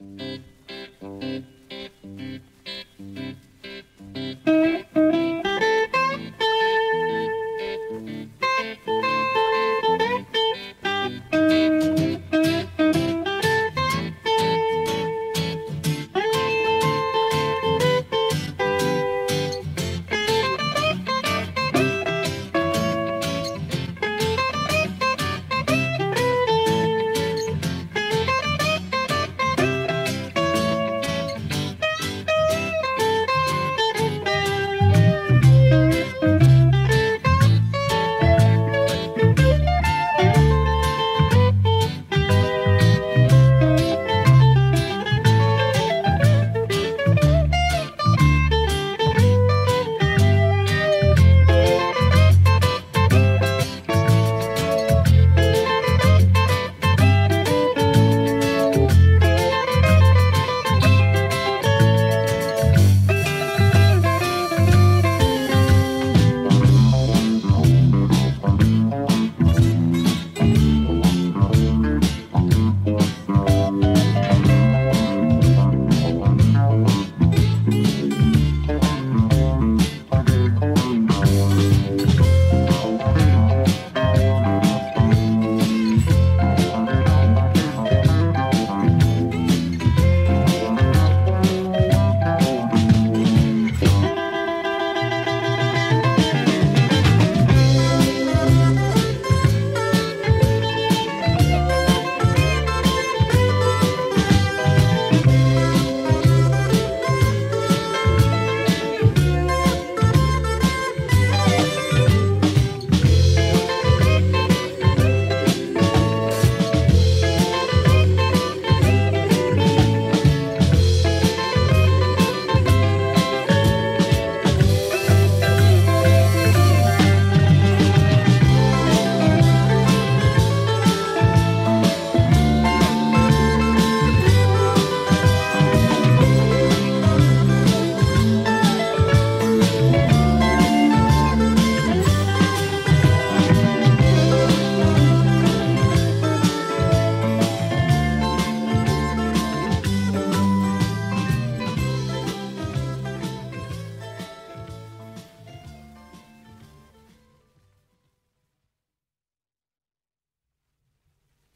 you